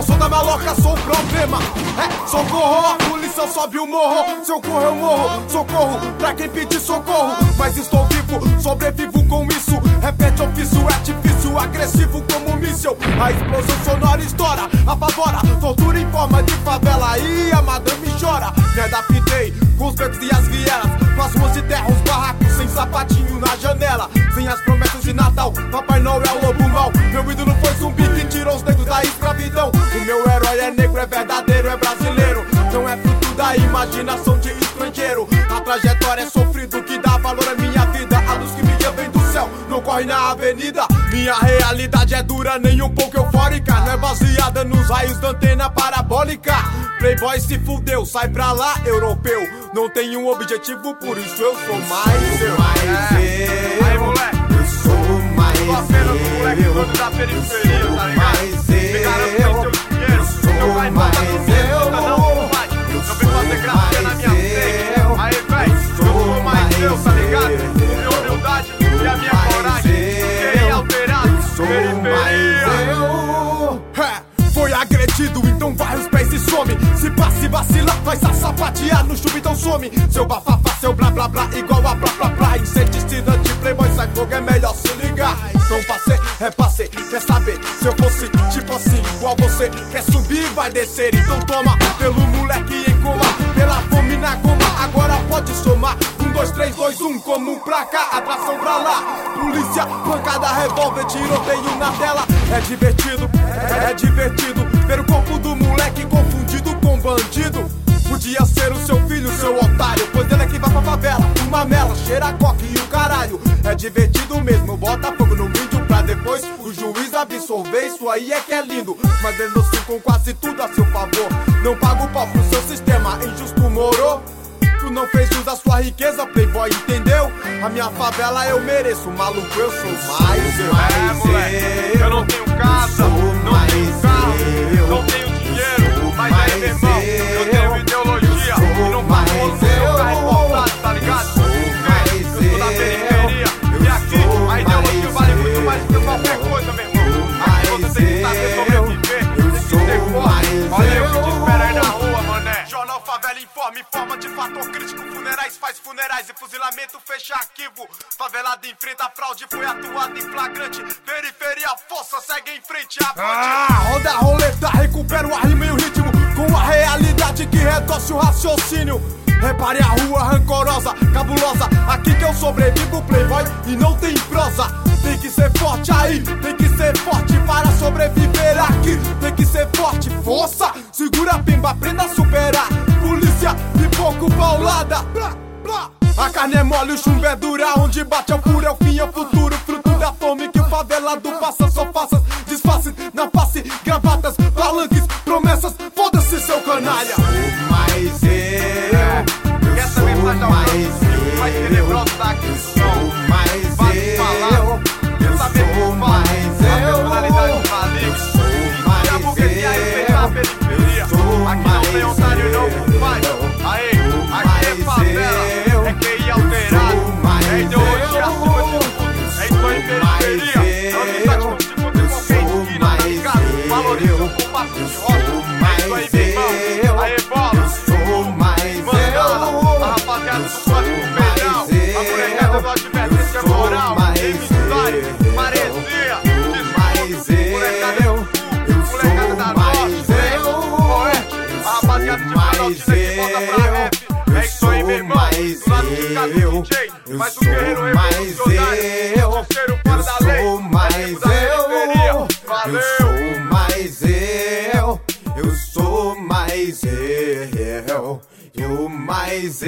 Não sou da maloca, sou o problema. É, socorro, a polícia sobe o morro. Se eu correr, morro. Socorro pra quem pedir socorro. Mas estou vivo, sobrevivo com isso. Repete ofício, é difícil, agressivo como um míssil. A explosão sonora estoura, apavora. Tortura em forma de favela e a madame chora. Me adaptei com os becos e as vielas. Com as ruas de terra, os barracos sem sapatinho na janela. Sem as promessas de Natal, Papai Noel é lobo é é verdadeiro, é brasileiro. Não é fruto da imaginação de estrangeiro. A trajetória é sofrido que dá valor à minha vida. A luz que me guia vem do céu, não corre na avenida. Minha realidade é dura, nem um pouco eufórica. Não é baseada nos raios da antena parabólica. Playboy se fudeu, sai pra lá, europeu. Não tenho um objetivo, por isso eu sou mais eu. Mais eu. Periferia. eu. É, foi agredido, então vai os pés e some. Se passe vacilar, vai sapatear no chuva, então some. Seu bafafá, seu blá blá blá, igual a blá blá blá. Inseticida de playboy, sai fogo, é melhor se ligar. Não passei, repassei, quer saber? Se eu fosse tipo assim, igual você, quer subir, vai descer. Então toma, pelo moleque em coma, pela fome na goma. Agora pode somar. Um, dois, três, dois, um, comum pra cá, atração pra lá. Polícia, pancada, revólver, tiroteio na tela. É divertido, é, é divertido ver o corpo do moleque confundido com bandido. Podia ser o seu filho, seu otário, pois ele é que vai pra favela. Uma mela, cheira coque e o caralho. É divertido mesmo, bota fogo no vídeo pra depois o juiz absorver. Isso aí é que é lindo, mas denuncia com quase tudo a seu favor. Não paga o pau pro seu sistema, injusto moro. Tu não fez uso da sua riqueza, playboy, entendeu? A minha favela eu mereço, maluco, eu sou mais eu. É, moleque, eu não tenho casa, sou não tenho mais carro, Informa, informa de fator crítico. Funerais faz funerais e fuzilamento fecha arquivo. Favelada enfrenta fraude, foi atuado em flagrante. Periferia, força, segue em frente. Avante. Ah, roda a roleta, recupera o rima e o ritmo. Com a realidade que retorce o raciocínio. Repare a rua rancorosa, cabulosa. Aqui que eu sobrevivo, playboy, e não tem prosa. Tem que ser forte aí, tem que ser forte para sobreviver aqui. Tem que ser forte, força. Segura a a carne é mole, o chumbo é dura. Onde bate é o furo, é o fim, é o futuro. Fruto da fome que o favelado passa. Só faças, disfarces na face, gravatas, palanques, promessas. Foda-se, seu canalha. Sou mais eu. E mensagem ao mais mais eu. Eu. o compasso de Eu sou É isso mais irmão. eu. Aí, bola. Eu sou mais Mandala, eu. a rapaziada Eu sou mais eu. Eu sou mais emissário, eu. maresia, mais molecada eu. do Sul, Eu molecada sou mais eu. Rapaziada de mais Planaltina que volta pra eu. rap. É isso aí, meu irmão, mais cá eu. do DJ, Eu o sou mais revolucionário, eu. o terceiro fora Eu lei, sou mais eu. Valeu! Mais